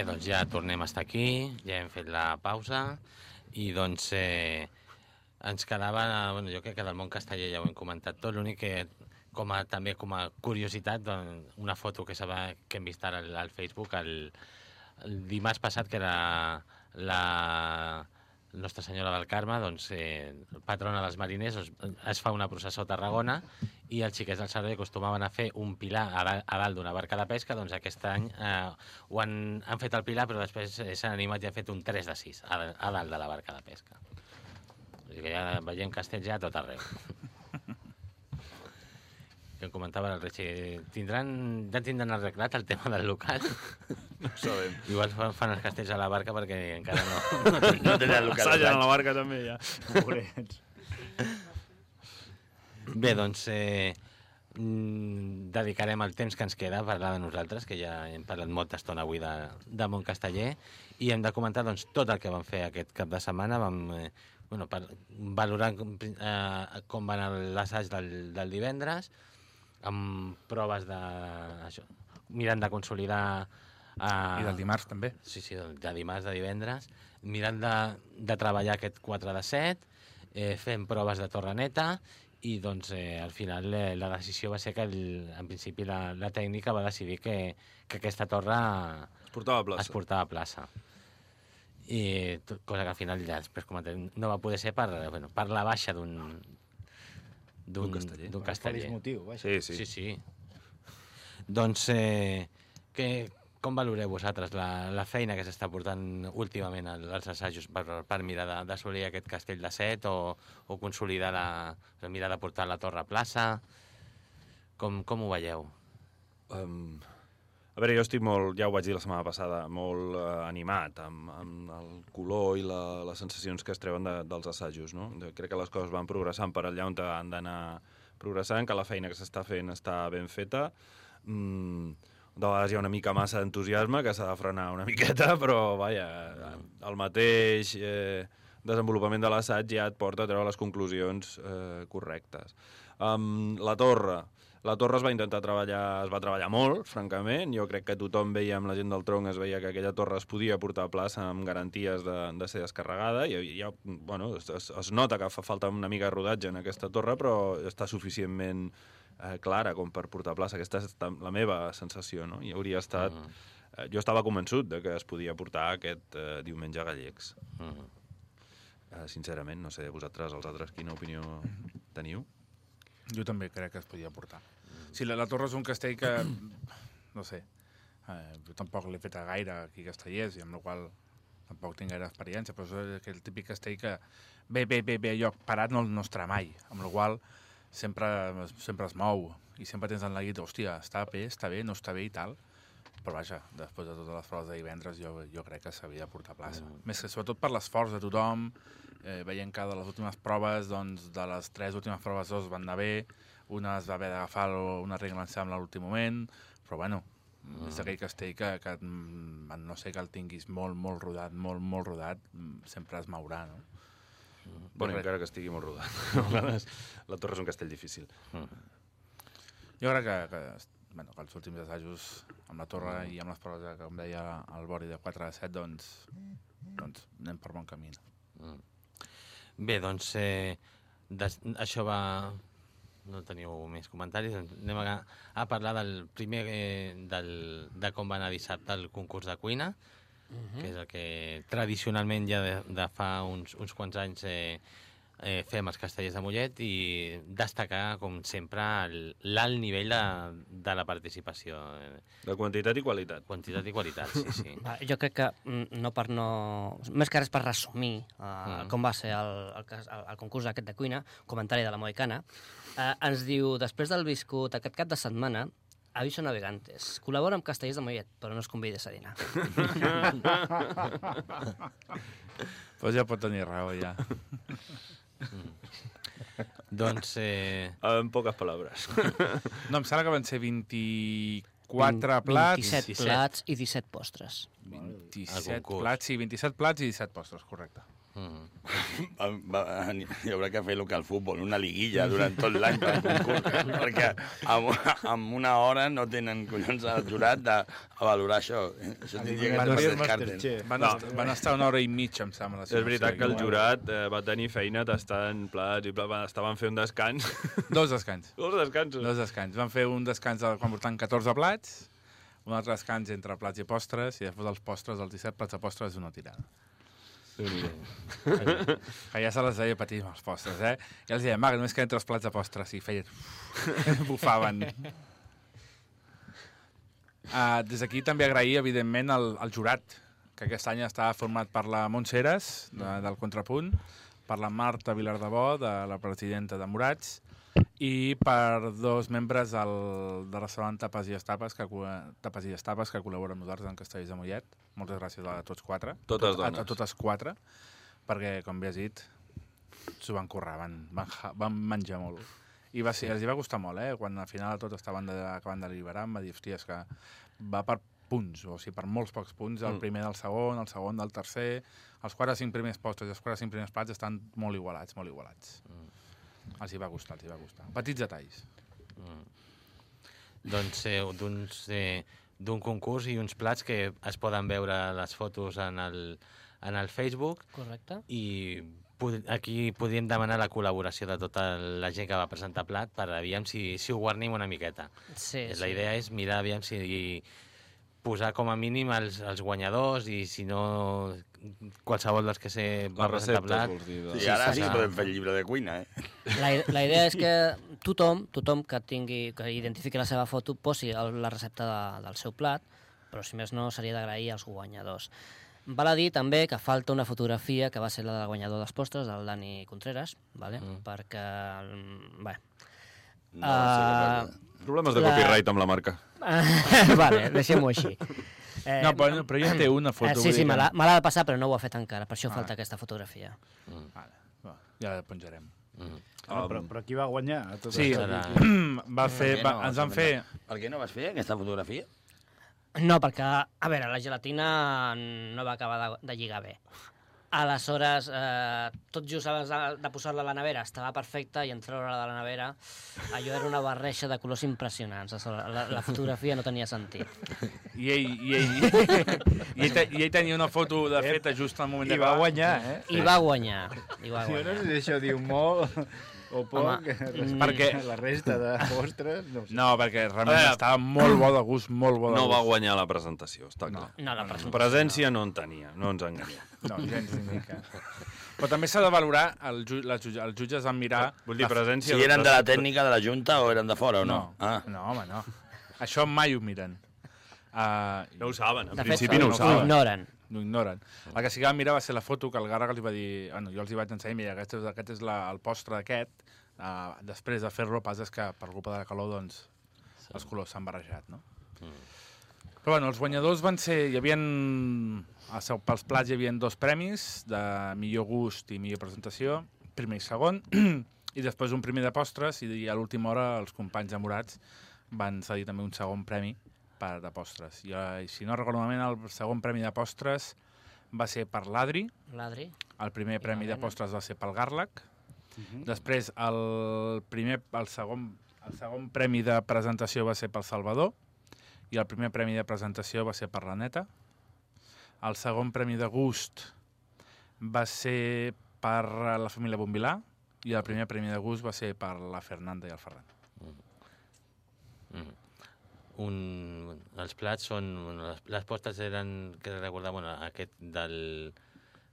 Bé, doncs ja tornem a estar aquí, ja hem fet la pausa i doncs eh, ens quedava, bueno, jo crec que del món casteller ja ho hem comentat tot, l'únic que com a, també com a curiositat, doncs, una foto que, va, que hem vist ara al, al Facebook el, el dimarts passat, que era la Nostra Senyora del Carme, doncs, eh, patrona dels mariners, es, es fa una processó a Tarragona i els xiquets del servei acostumaven a fer un pilar a, da, a dalt d'una barca de pesca, doncs aquest any eh, ho han, han fet el pilar, però després s'han animat i han fet un 3 de 6 a, a dalt de la barca de pesca. O sigui que ja veiem castells ja a tot arreu. que em comentava el Rechi, tindran, ja tindran arreglat el tema del local? No ho sabem. Igual fan, els castells a la barca perquè encara no, No, no tenen local. Assagen a la barca també, ja. Pobrets. Bé, doncs eh, mm, dedicarem el temps que ens queda a parlar de nosaltres, que ja hem parlat molta estona avui de, de Montcasteller, i hem de comentar doncs, tot el que vam fer aquest cap de setmana. Vam eh, bueno, per, valorar eh, com va anar l'assaig del, del divendres, amb proves de... Això, mirant de consolidar... Eh, I del dimarts també. Sí, sí, de dimarts, de divendres, mirant de, de treballar aquest 4 de 7, eh, fent proves de torre neta, i doncs eh, al final eh, la decisió va ser que el, en principi la, la tècnica va decidir que, que aquesta torre Es portava a plaça. es portava a plaça. I tot, cosa que al final ja després comentem, no va poder ser per, bueno, per la baixa d'un D'un casteller. D'un casteller. motiu, vaja. Sí, sí. Sí, sí. Doncs, eh, que, com valoreu vosaltres la, la feina que s'està portant últimament al- als assajos per, per mirar d'assolir aquest castell de set o, o consolidar la, mirar de portar la torre a plaça? Com, com ho veieu? Um, a veure, jo estic molt, ja ho vaig dir la setmana passada, molt uh, animat amb, amb el color i la, les sensacions que es treuen de, dels assajos. No? Jo crec que les coses van progressant per allà on han d'anar progressant, que la feina que s'està fent està ben feta. Mm, de vegades hi ha una mica massa d'entusiasme que s'ha de frenar una miqueta, però vaja, el mateix eh, desenvolupament de l'assaig ja et porta a treure les conclusions eh, correctes. Um, la torre, la torre es va intentar treballar, es va treballar molt, francament. Jo crec que tothom veia amb la gent del tronc, es veia que aquella torre es podia portar a plaça amb garanties de, de ser descarregada. I, ja, bueno, es, es, es nota que fa falta una mica de rodatge en aquesta torre, però està suficientment eh, clara com per portar plaça. Aquesta és la meva sensació, no? I hauria estat... Mm. Eh, jo estava convençut de que es podia portar aquest eh, diumenge a Gallecs. Mm. Eh, sincerament, no sé, vosaltres, els altres, quina opinió teniu? Jo també crec que es podia portar. Sí, la, la Torre és un castell que, no sé, eh, jo tampoc l'he fet gaire aquí a Castellers, i amb la qual tampoc tinc gaire experiència, però és aquell típic castell que bé, bé, bé, bé, lloc parat no, no estarà mai, amb la qual sempre, sempre es mou, i sempre tens en la guita, hòstia, està bé, està bé, no està bé i tal, però vaja, després de totes les proves de divendres jo, jo crec que s'havia de portar a plaça. Mm. Més que sobretot per l'esforç de tothom, eh, veient que de les últimes proves, doncs, de les tres últimes proves, dos van anar bé, una es va haver d'agafar una regla en sembla a l'últim moment, però bueno, mm. és aquell castell que, que mm, no sé que el tinguis molt, molt rodat, molt, molt rodat, mm, sempre es mourà, no? Bueno, crec- encara que estigui molt rodat. A vegades la torre és un castell difícil. Jo crec que, que, bueno, que els últims assajos amb la torre i amb les proves, que, com deia el Bori, de 4 a 7, doncs, doncs anem per bon camí. Bé, doncs eh, des, això va... No teniu més comentaris. doncs Anem a, a parlar del primer eh, del, de com va anar dissabte el concurs de cuina, que és el que tradicionalment ja de, de fa uns, uns quants anys eh, eh, fem els castellers de Mollet i destacar, com sempre, el- l'alt nivell de, de la participació. eh, De quantitat i qualitat. Quantitat i qualitat, sí, sí. Va, Jo crec que mm, no per no... Més que res per resumir uh, Mm. com va ser el, el, el, el concurs aquest de cuina, comentari de la Moicana, uh, ens diu, després del viscut aquest cap de setmana, Aviso Navegantes. Col·labora amb Castellers de Mollet, però no es convides a dinar. Pues ja pot tenir raó, ja. doncs... Eh, En poques paraules. No, em sembla que van ser 24 plats... 27 17. plats i 17 postres. 27 concurs. plats, sí, 27 plats i 17 postres, correcte. Mm. Va, va, hi haurà que fer el que al futbol, una liguilla durant tot l'any per concurs, perquè amb, amb una hora no tenen collons al jurat de a valorar això. Això tindria que Van Masterchef. Van, No. est van estar una hora i mitja, em sembla. si És veritat que el jurat eh, va tenir feina tastant plats i plats, estaven fent un descans. Dos descans. Dos descansos. Dos descans. Van fer un descans de- quan portant 14 plats, un altre descans entre plats i postres, i després els postres, els 17 plats de postres, una tirada. Que ja se les deia patir amb els postres, eh? I els deia, Marc, només queden tres plats de postres, i feien... bufaven. Uh, des d'aquí també agrair, evidentment, el, el jurat, que aquest any estava format per la Montseres, de, del Contrapunt, per la Marta Vilardebó, de la presidenta de Morats, i per dos membres del, del restaurant Tapes i Estapes que, Tapes i Estapes que col·laboren amb nosaltres en Castells de Mollet. Moltes gràcies a tots quatre. Totes Tot- a, dones. a totes quatre, perquè, com bé has dit, s'ho van currar, van, van, van menjar molt. I va ser, els hi va costar molt, eh? Quan al final de tot estaven de, acabant de deliberar, em va dir, hòstia, és que va per punts, o sigui, per molts pocs punts, el Mm. primer del segon, el segon del tercer, els 4 o 5 primers postres i els 4 o 5 primers plats estan molt igualats, molt igualats. Els hi va costar, els hi va costar. Petits detalls. Doncs eh, d'uns, eh, d'un concurs i uns plats que es poden veure les fotos en el, en el Facebook Correcte. i pod- aquí podríem demanar la col·laboració de tota la gent que va presentar plat per aviam si, si ho guarnim una miqueta. Sí, La idea és mirar aviam si posar com a mínim els, els guanyadors i si no qualsevol dels que se va vols dir. I ara sí sí, que sí. podem fer el llibre de cuina, eh? La, la idea és que tothom, tothom que tingui, que identifiqui la seva foto posi el, la recepta de, del seu plat, però si més no seria d'agrair als guanyadors. Val a dir també que falta una fotografia que va ser la del guanyador dels postres, del Dani Contreras, vale? mm. perquè... mm, Bé, No, Ah, uh, Problemes de La- copyright amb la marca. vale, deixem-ho així. Eh, No, però, però ja té una foto. eh, sí, sí, me l'ha de passar, però no ho ha fet encara, per això Ah. falta aquesta fotografia. Vale, va, ja la penjarem. Mm. Ah, però, però qui va guanyar? A tot Sí, serà- va fer, va, no? ens van fer... Per què no vas fer aquesta fotografia? No, perquè, a veure, la gelatina no va acabar de, de lligar bé. Aleshores, eh, tot just abans de, de posar-la a la nevera estava perfecta i en treure-la de la nevera allò era una barreja de colors impressionants. La, la, fotografia no tenia sentit. I ell, i ell, i ell, te, i ell tenia una foto de feta just al moment I de va acabar. guanyar, eh? I va guanyar. I va Jo no guanyar. sé si això diu molt o poc. Home, respecte perquè- a La resta de postres, no ho sé. No, perquè realment A veure. estava molt bo de gust, molt bo de No gust. va guanyar la presentació, està clar. No, la presentació. Presència no en tenia, no ens enganyem. No, gens ni mica. Però també s'ha de valorar, el, ju les, jutge- els jutges van mirar... Vull dir, la- presència... Si eren de la tècnica de la Junta o eren de fora o no? No, Ah. no, home, no. Això mai ho miren. Uh, No ho saben, en De fet, principi no ho ho saben. saben. ignoren. No ignoren. El que sí que vam mirar va ser la foto que el Gàrrega els va dir... Bueno, jo els hi vaig ensenyar, mira, aquest és, aquest és la, el postre d'aquest. Uh, després de fer-lo, pas és que per culpa de la calor, doncs, els colors s'han barrejat, no? Però bueno, els guanyadors van ser... Hi havia... Pels plats hi havia dos premis, de millor gust i millor presentació, primer i segon, i després un primer de postres, i a l'última hora els companys de Morats van cedir també un segon premi per de postres. I, eh, si no recordo malament, el segon premi de postres va ser per l'Adri, L'Adri. el primer premi de postres va ser pel Garlac, Mhm. després el, primer, el, segon, el segon premi de presentació va ser pel Salvador, i el primer premi de presentació va ser per la Neta. El segon premi de gust va ser per la família Bombilà, i el primer premi de gust va ser per la Fernanda i el Ferran. Mm. Un, els plats són... Les, les postres eren, que recordar, bueno, aquest del,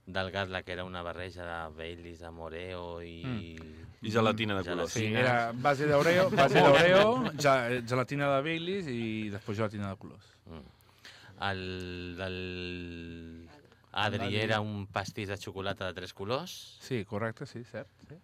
del Gatla, que era una barreja de Baileys, de Moreo i... I gelatina de Gelatina. colors. Sí, era base d'Oreo, base d'Oreo, ja- gelatina de Baileys i després gelatina de colors. Mm. El del Adri era un pastís de xocolata de tres colors Sí, correcte, sí, cert. Sí.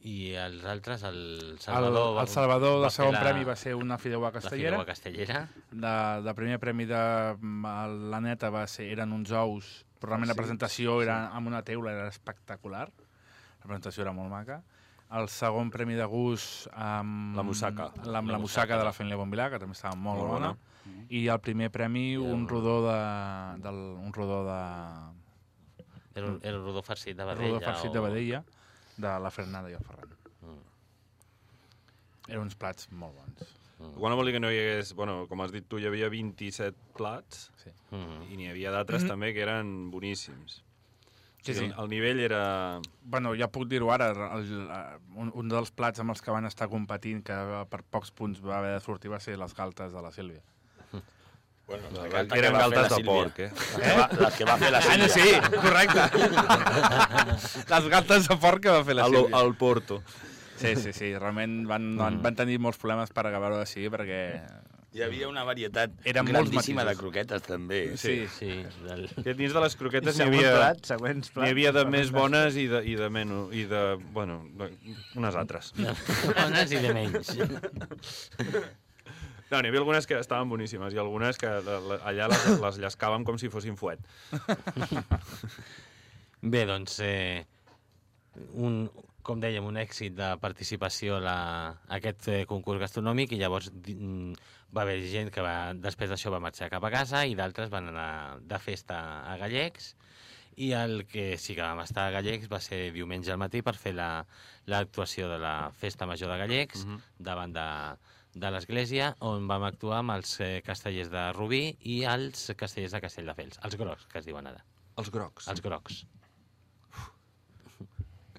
I els altres, el El, Salvador... va- el Salvador fer segon la- premi va ser una fideuà La castellera. fideuà castellera. De, de primer premi de mm, la neta va ser, eren uns ous, però realment la Sí, presentació era amb una teula, era espectacular. La presentació era molt maca. El segon premi de gust amb La mussaca. La, amb la La mussaca de la família Bombilà, que també estava molt, Molt bona. bona. I el primer premi, un rodó de, del, un rodó de, Era, un- era un rodó farcit de vedella. rodó farcit de vedella de la Fernanda i el Ferran. Mm. Eren uns plats molt bons. Quan vol dir que no hi hagués... Bueno, com has dit tu, hi havia 27 plats Sí. Mm. i n'hi havia d'altres també que eren boníssims. Sí, sí. El, el nivell era... Bueno, ja puc dir-ho ara, el, un, un dels plats amb els que van estar competint, que per pocs punts va haver de sortir, va ser les galtes de la Sílvia. Bueno, La, eren fer la galtes de Sílvia. porc, eh? Les que va, les que va fer la Ah, no, Sílvia. sí, correcte. les galtes de porc que va fer la Al, Sílvia. al Porto. Sí, sí, sí, realment van, van, van tenir molts problemes per acabar-ho de decidir perquè... Hi havia una varietat Eren molts grandíssima de croquetes, també. Sí. Sí, del... Que dins de les croquetes n'hi havia, plat, següents plats. n'hi havia de més bones i de, i de menys, i de, bueno, de, unes altres. bones i de menys. No, n'hi havia algunes que estaven boníssimes i algunes que allà les, les llascàvem com si fossin fuet. Bé, doncs, eh, un, com dèiem, un èxit de participació a, la, a aquest eh, concurs gastronòmic i llavors mm, va haver gent que va, després d'això va marxar cap a casa i d'altres van anar de festa a Gallecs i el que sí que vam estar a Gallecs va ser diumenge al matí per fer la- l'actuació la, de la Festa Major de Gallecs Mhm. davant de, de l'església on vam actuar amb els eh, castellers de Rubí i els castellers de Castelldefels, els grocs, que es diuen ara, Els grocs, els grocs.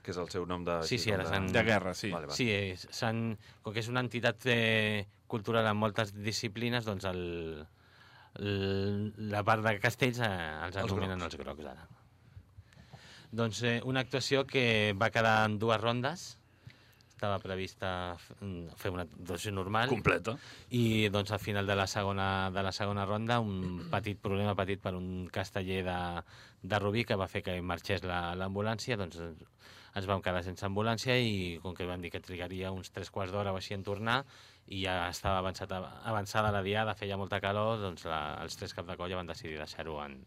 que és el seu nom de... Sí, sí, ara s'han- De guerra, sí. Vale, vale. Sí, és- s'han- com que és una entitat eh, cultural en moltes disciplines, doncs el, la part de castells eh, els anomenen els grocs ara. Doncs eh, una actuació que va quedar en dues rondes, estava prevista mm, fer una actuació normal Completa. i doncs al final de la segona, de la segona ronda un petit problema petit per un casteller de, de Rubí que va fer que marxés la- l'ambulància, doncs ens vam quedar sense ambulància i com que van dir que trigaria uns tres quarts d'hora o així en tornar i ja estava avançat, avançada la diada, feia molta calor, doncs la, els tres caps de colla van decidir deixar-ho en,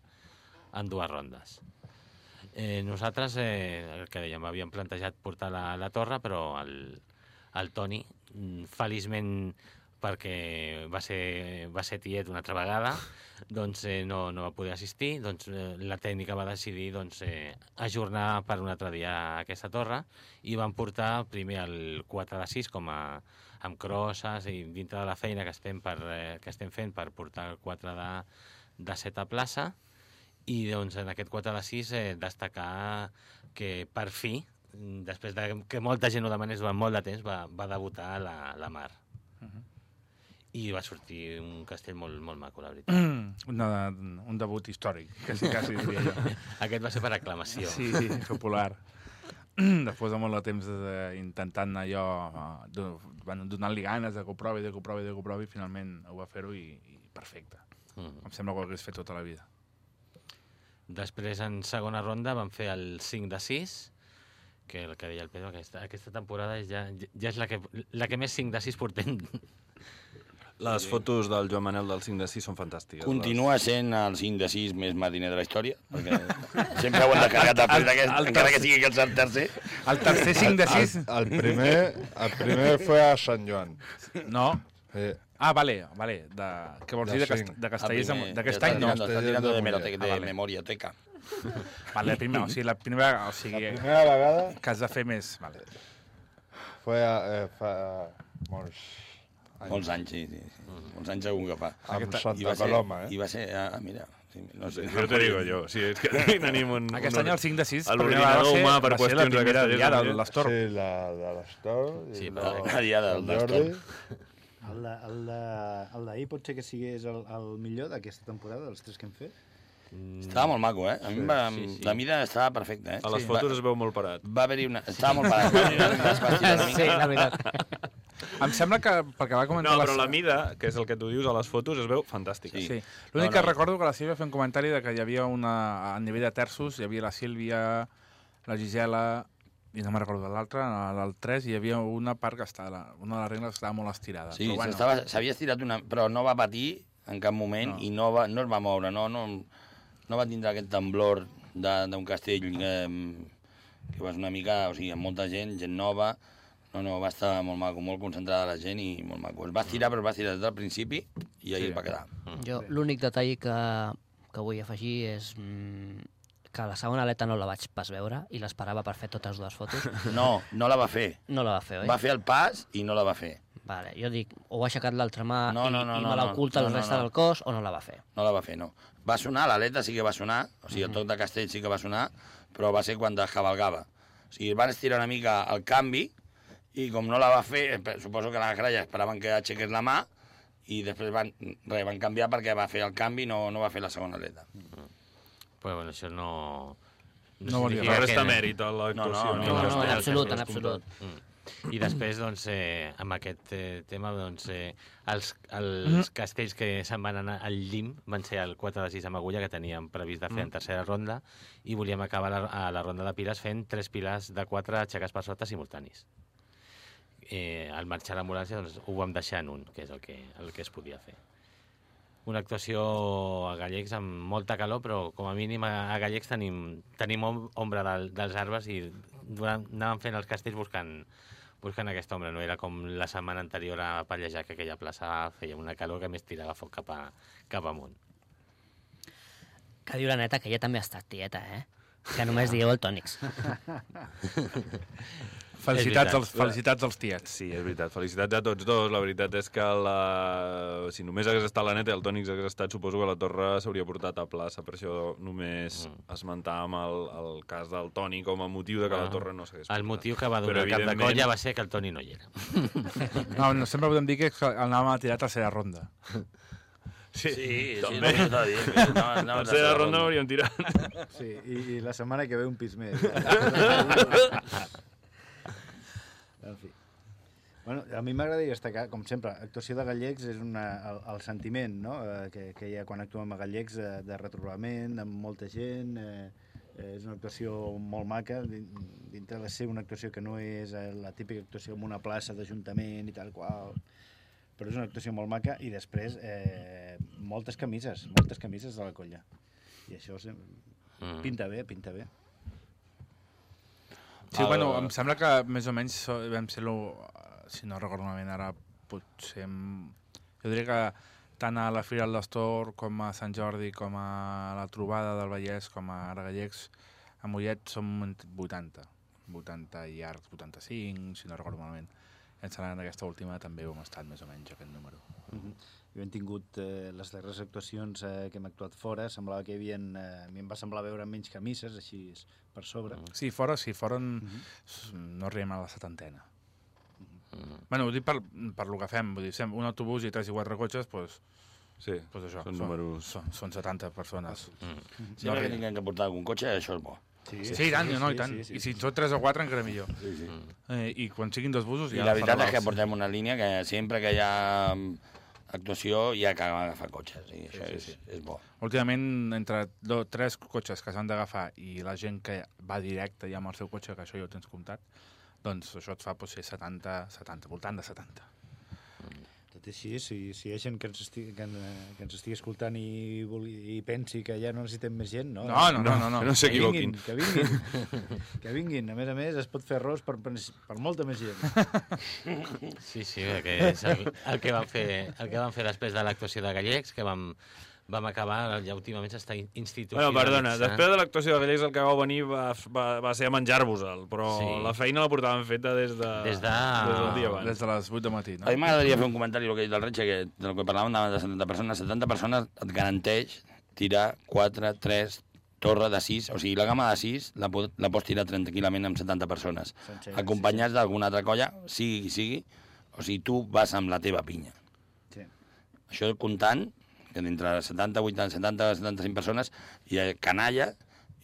en dues rondes. Eh, nosaltres, eh, el que dèiem, havíem plantejat portar la, la torre, però el, el Toni, mm, feliçment perquè va ser, va ser tiet una altra vegada, doncs eh, no, no va poder assistir, doncs eh, la tècnica va decidir doncs, eh, ajornar per un altre dia aquesta torre i van portar primer el 4 de 6 com a, amb crosses i dintre de la feina que estem, per, eh, que estem fent per portar el 4 de, de 7 a plaça i doncs en aquest 4 de 6 eh, destacar que per fi, mm, després de que molta gent ho demanés durant molt de temps, va, va debutar la, la Mar. I va sortir un castell molt, molt maco, la veritat. Una, un debut històric, quasi, quasi diria jo. Aquest va ser per aclamació. Sí, popular. Després de molt de temps de, intentant allò, eh, bueno, donant-li ganes de que ho provi, de que ho provi, de que ho provi, finalment ho va fer-ho i, i perfecte. Mm. Em sembla que ho hagués fet tota la vida. Després, en segona ronda, vam fer el 5 de 6, que el que deia el Pedro, aquesta, aquesta temporada ja, ja és la que, la que més 5 de 6 portem. Les fotos del Joan Manel del 5 de 6 són fantàstiques. Continua sent el 5 de 6 més matiner de la història, perquè sempre ho han descarregat després d'aquest, encara que sigui que el tercer. El tercer 5 de 6... El, el, primer, el primer fue a Sant Joan. No. Eh, Ah, vale, vale. De, què vols De dir? De, cast, de castellers amb- primer, d'aquest any? No. tirando- Està Castellers tirando de de, Ah, de vale. memorioteca. Vale, primer, o sigui, la primera... O sigui, la primera vegada que has de fer més... Vale. fue a, eh, fa molts Molts anys, sí, sí. sí. Molts anys segur que fa. amb Santa Coloma, eh? I va ser, ah, mira, sí, no sé. Jo te digo jo, sí, és que tenim un... Aquest un, any el 5 de 6 per primera l'ordinador va ser, humà per va ser la qüestions primera diada de l'Astor. Sí, la de l'Astor. i Sí, la- la diada del el Jordi. El d'ahir pot ser que sigués el, el millor d'aquesta temporada, dels tres que hem fet? Estava molt maco, eh? A mi va, Sí, sí. la mida estava perfecta, eh? A les Sí. fotos va, es veu molt parat. va haver-hi una... Estava molt parat. Va haver-hi una desvestida una Sí, la veritat. Em sembla que, perquè va comentar... No, però la mida, que és el que tu dius a les fotos, es veu fantàstica. Sí. Sí. L'únic No, que no. recordo que la Sílvia fer un comentari de que hi havia una... A nivell de terços hi havia la Sílvia, la Gisela i no me'n recordo de l'altra, al 3 hi havia una part que estava, una de les regles estava molt estirada. Sí, però bueno, s'havia estirat una... Però no va patir en cap moment No. i no, va, no es va moure, no, no, no va tindre aquest temblor de- d'un castell que, que va ser una mica, o sigui, amb molta gent, gent nova, no, no, va estar molt maco, molt concentrada la gent i molt maco. Es va estirar, però es va estirar des del principi i ahí Sí. va quedar. Jo l'únic detall que, que vull afegir és mm, que la segona aleta no la vaig pas veure i l'esperava per fer totes dues fotos. No, no la va fer. No la va fer, oi? Va fer el pas i no la va fer. Vale, jo dic, o ha aixecat l'altra mà No, i, no, no, i no, me l'ha no. oculta No, la no, resta no. del cos o no la va fer. No la va fer, no. Va sonar, l'aleta sí que va sonar, o sigui, el toc de castell sí que va sonar, però va ser quan descabalgava. O sigui, van estirar una mica el canvi i com no la va fer, eh, suposo que la gralla esperaven que aixequés la mà i després van, re, van canviar perquè va fer el canvi i no, no va fer la segona aleta. Però bueno, això no... No volia No significa resta que- mèrit a l'actuació. No, no, No, no, no, en no, absolut, no, en absolut. I després, doncs, eh, amb aquest eh, tema, doncs, eh, els, els Mhm. castells que se'n van anar al llim van ser el 4 de 6 amb agulla, que teníem previst de fer en Mhm. tercera ronda, i volíem acabar la, a la ronda de piles fent tres piles de 4 aixecats per sota simultanis. Eh, al marxar l'ambulància doncs, ho vam deixar en un, que és el que, el que es podia fer. Una actuació a Gallecs amb molta calor, però com a mínim a, Gallecs tenim, tenim om- ombra del, dels arbres i durant, anàvem fent els castells buscant, buscant aquesta ombra. No era com la setmana anterior a Pallejà, que aquella plaça feia una calor que més tirava foc cap, a, cap amunt. Que diu la neta que ella també ha estat tieta, eh? Que només dieu el tònics. Felicitats als, felicitats als tiets. Sí, és veritat. Felicitats a tots dos. La veritat és que la... si només hagués estat la neta i el Tònics hagués estat, suposo que la torre s'hauria portat a plaça. Per això només Mm. esmentàvem el, el cas del Toni com a motiu de que la Ah. torre no s'hagués El portat. motiu que va Però, donar el cap de evidentment- colla va ser que el Toni no hi era. No, no, sempre podem dir que anàvem a tirar tercera ronda. Sí, Sí, sí, també. no, t'estava dient que no, no, tercera ronda hauríem tirat. Sí, i, i la setmana que ve un pis més. en fi. Bueno, a mi m'agradaria destacar, com sempre, actuació de Gallecs és una, el, el sentiment no? eh, que, que hi ha quan actuem a Gallecs de, de retrobament, amb molta gent, eh, eh, és una actuació molt maca, din- dintre de ser una actuació que no és eh, la típica actuació en una plaça d'Ajuntament i tal qual, però és una actuació molt maca i després eh, moltes camises, moltes camises de la colla. I això Mm. pinta bé, pinta bé. Sí, El- bueno, em sembla que més o menys vam ser lo, si no recordo malament ara, potser... em- Jo diria que tant a la Fira del Destor com a Sant Jordi com a la Trobada del Vallès com a Aragallecs a Mollet som entre 80 80 i arcs, 85 si no recordo malament en aquesta última també hem estat més o menys aquest número. I hem tingut eh, les darreres actuacions eh, que hem actuat fora, semblava que hi havia... Eh, a mi em va semblar veure menys camises, així per sobre. Sí, fora, sí, fora en... Mhm. s- no arribem a la setantena. Bueno, ho dic per, per lo que fem, vull dir, sem- un autobús i tres i quatre cotxes, doncs, Sí, pues això, són números... Són, són 70 persones. Sempre que tinguem que portar algun cotxe, això és bo. Sí, Sí, i tant, no, i tant. Sí, sí, I si són 3 o 4 encara millor. Sí, sí. Eh, I quan siguin dos busos I ja la veritat és que portem una línia que sempre que hi ha mm, actuació hi ha que agafar cotxes, i això sí, és, sí. és bo. Últimament, entre do, tres cotxes que s'han d'agafar i la gent que va directe ja amb el seu cotxe, que això ja ho tens comptat, doncs això et fa pues, ser 70, 70, voltant de 70. Tot i així, si, si hi ha gent que ens, estigui, que, en- que ens estigui escoltant i, vulgui, i pensi que ja no necessitem més gent, no? No, no, no, no. no. Que no Que s'equivoquin. vinguin, que vinguin. que vinguin. A més a més, es pot fer arròs per, per molta més gent. Sí, sí, que és el, el, que vam fer, el que vam fer després de l'actuació de Gallecs, que vam, vam acabar, ja últimament s'està institucionalitzant. Bueno, perdona, després de l'actuació de Gallecs el que vau venir va, va, va ser a menjar-vos-el, però Sí. la feina la portàvem feta des de... Des de- Des del dia abans. Des de les 8 de matí, no? A mi m'agradaria fer un comentari el que ha dit el Retxe, que del que parlàvem de 70 persones. 70 persones et garanteix tirar 4, 3, torre de 6, o sigui, la gamma de 6 la, pot, la pots tirar tranquil·lament amb 70 persones, Sense- acompanyats d'alguna altra colla, sigui qui sigui, o sigui, tu vas amb la teva pinya. Sí. Això comptant que d'entre 70, 80, 70, 75 persones hi ha canalla,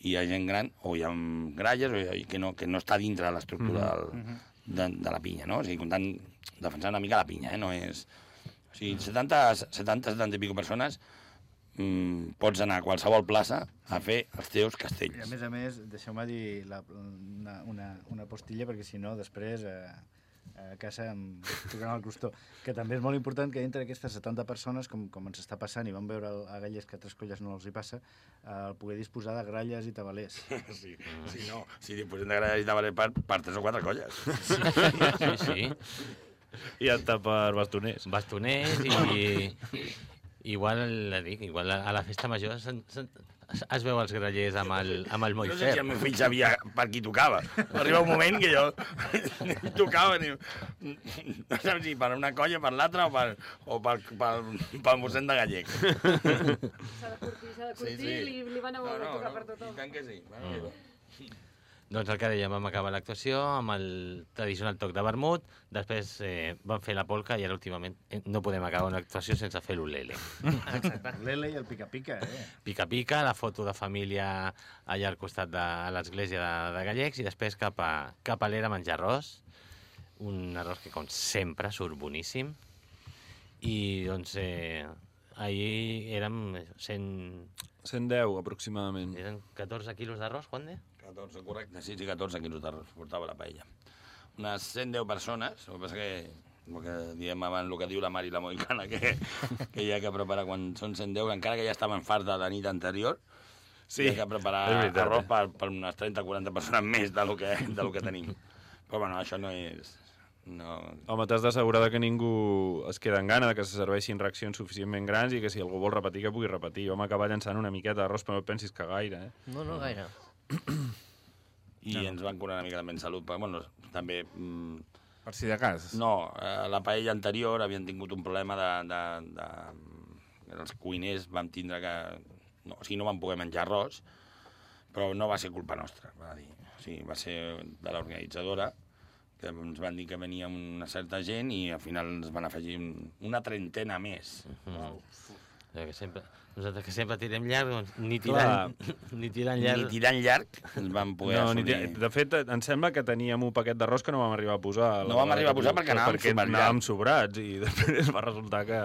hi ha gent gran, o hi ha gralles, o hi ha, que, no, que no està dintre de l'estructura del, de, de la pinya, no? O sigui, comptant, defensant una mica la pinya, eh? No és... O sigui, 70, 70, 70 i pico persones mm, pots anar a qualsevol plaça a fer els teus I a castells. més a més, deixeu-me dir la, una, una, una postilla, perquè si no, després eh, a casa em tocaran el crostó. Que també és molt important que entre aquestes 70 persones, com, com ens està passant, i vam veure a Galles que a tres colles no els hi passa, eh, el poder disposar de gralles i tabalers. Sí, sí, no. Si disposem de gralles i tabalers per, per tres o quatre colles. Sí, sí. I està per bastoners. Bastoners i... Igual, la dic, igual a la festa major se'n- se'n- es, veu els grallers amb el, amb el No sé si el meu fill sabia per qui tocava. Arriba un moment que jo tocava i no saps si per una colla, per l'altra o, per, o pel, pel, pel mossèn de gallec. S'ha de curtir, s'ha de curtir, Sí, sí. Li, li van a No, no, tocar no, per tothom. i tant que sí. Mm. Doncs el que dèiem, vam acabar l'actuació amb el tradicional toc de vermut, després eh, vam fer la polca i ara últimament eh, no podem acabar una actuació sense fer l'ulele. L'Ele i el pica-pica, eh? Pica-pica, la foto de família allà al costat de l'església de, de Gallecs i després cap a, cap a l'era menjar arròs. Un arròs que, com sempre, surt boníssim. I, doncs, eh, ahir érem 100, 110, aproximadament. eren 14 quilos d'arròs, Juan de? 14, correcte, sí, sí, 14 quilos d'arròs portava la paella. Unes 110 persones, el que passa que el que diem abans, el que diu la Mari la Moicana, que, que hi ha que preparar quan són 110, encara que ja estaven farts de la nit anterior, sí, hi ha que preparar arròs per, per unes 30-40 persones més de lo que, de lo que tenim. Però bueno, això no és... No... Home, t'has d'assegurar de que ningú es queda en gana, de que se serveixin racions suficientment grans i que si algú vol repetir, que pugui repetir. Jo vam acabar llançant una miqueta d'arròs, però no pensis que gaire, eh? No, no gaire. I no. ens van curar una mica també en salut, però bueno, també... Mm, Per si de cas. No, eh, la paella anterior havien tingut un problema de... de, de els cuiners vam tindre que... No, o sigui, no vam poder menjar arròs, però no va ser culpa nostra, va dir. O sigui, va ser de l'organitzadora, que ens van dir que venia una certa gent i al final ens van afegir un, una trentena més. Eh, Que sempre, nosaltres que sempre tirem llarg, doncs, ni tirant, ni tirant llarg. Ni tirant llarg ens van poder No, ni assolir. de fet, em sembla que teníem un paquet d'arròs que no vam arribar a posar. No vam arribar a posar perquè anàvem perquè anàvem sobrats i després va resultar que...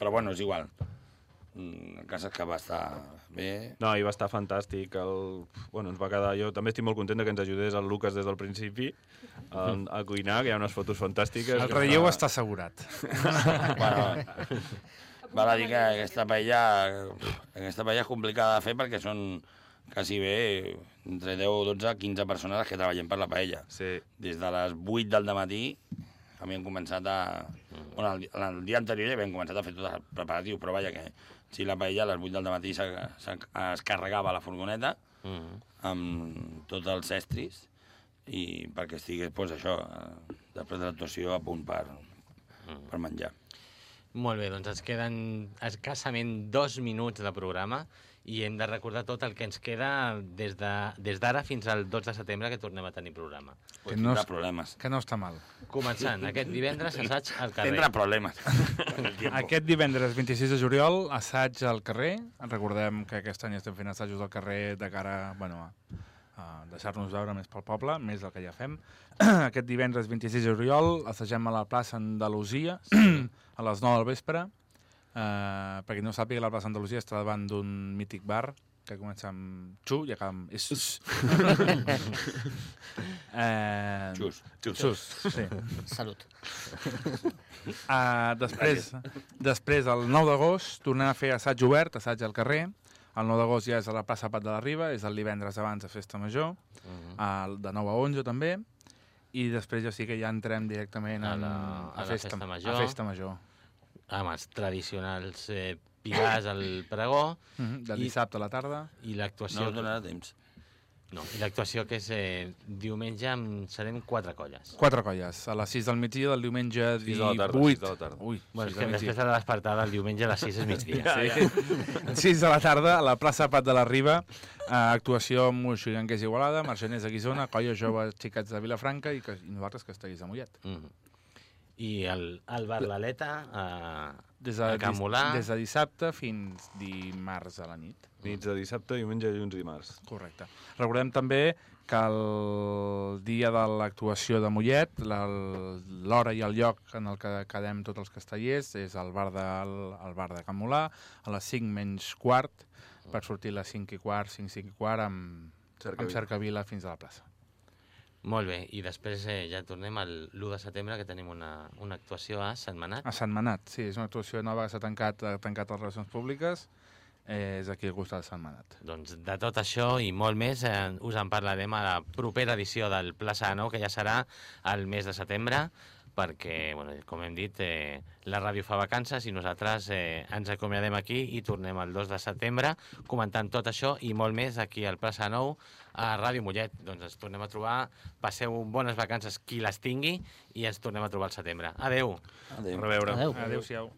Però bueno, és igual. Mm, El cas és que va estar bé. No, i va estar fantàstic. El... Bueno, ens va quedar... Jo també estic molt content de que ens ajudés el Lucas des del principi a, a cuinar, que hi ha unes fotos fantàstiques. El relleu fa- està assegurat. Bueno, val a dir que aquesta paella, aquesta paella és complicada de fer perquè són quasi bé entre 10, 12, 15 persones que treballen per la paella. Sí. Des de les 8 del matí havíem començat a... Bueno, el, el dia anterior ja havíem començat a fer tot el preparatiu, però vaja que si la paella a les 8 del matí se, se, es carregava la furgoneta Mm. amb tots els estris i perquè estigués, doncs, això, eh, després de l'actuació a punt per, per menjar. Molt bé, doncs ens queden escassament dos minuts de programa i hem de recordar tot el que ens queda des de- des d'ara fins al 12 de setembre que tornem a tenir programa. Pues no es- problemes. Que no està mal. Començant aquest divendres, assaig al carrer. Tindrà problemes. Aquest divendres 26 de juliol, assaig al carrer. Recordem que aquest any estem fent assajos al carrer de cara bueno, a, a deixar-nos veure més pel poble, més del que ja fem. Aquest divendres 26 de juliol assagem a la plaça Andalusia a les 9 del vespre. Uh, per qui no sàpiga, la plaça Andalusia està davant d'un mític bar que comença amb xu i acaba amb is. eh, Xus. Xus, sí. Salut. Uh, després, després, el 9 d'agost, tornem a fer assaig obert, assaig al carrer. El 9 d'agost ja és a la plaça Pat de la Riba, és el divendres abans de Festa Major, Mhm. uh, de 9 a 11 també. I després ja sí que ja entrem directament A en, la- a la Festa Major. A Festa Major. Amb els tradicionals eh, pilars al pregó Uh -huh, de I- dissabte a la tarda. i No l'actuació... us donarà temps. no, i l'actuació que és eh, diumenge amb, serem quatre colles. Quatre colles. A les 6 del migdia del diumenge Sis de la tarda, 18. sis de la tarda. Ui, Bueno, és que del després de la despertada, el diumenge a les 6 és migdia. Sí. 6 de la tarda a la plaça Pat de la Riba, eh, actuació amb Moixigan, que és Igualada, Marxaners de Guisona, Colla Jove Xicats de Vilafranca i, que, i nosaltres que estiguis a Mollet. Mhm. I el, el bar L'Aleta a, Des a de, Can dis, Molà. des de dissabte fins dimarts a la nit. Nits de dissabte, diumenge, dilluns i dimarts. Correcte. Recordem també que el dia de l'actuació de Mollet, la- l'hora i el lloc en el que quedem tots els castellers és el bar de, bar de Can Molà, a les 5 menys quart, per sortir a les 5 i quart, 5, 5 i quart, amb, Cercavila. amb Cercavila fins a la plaça. Molt bé, i després eh, ja tornem al l'1 de setembre, que tenim una, una actuació a Sant Manat. A Sant Manat, sí, és una actuació nova que s'ha tancat, tancat les relacions públiques, eh, és aquí al costat de Sant Manat. Doncs de tot això i molt més eh, us en parlarem a la propera edició del Plaça de Nou, que ja serà el mes de setembre, perquè, bueno, com hem dit, eh, la ràdio fa vacances i nosaltres eh, ens acomiadem aquí i tornem el 2 de setembre comentant tot això i molt més aquí al Plaça Nou a Ràdio Mollet. Doncs ens tornem a trobar, passeu bones vacances qui les tingui i ens tornem a trobar al setembre. Adeu! Adéu. A reveure. Adéu. Adéu-siau.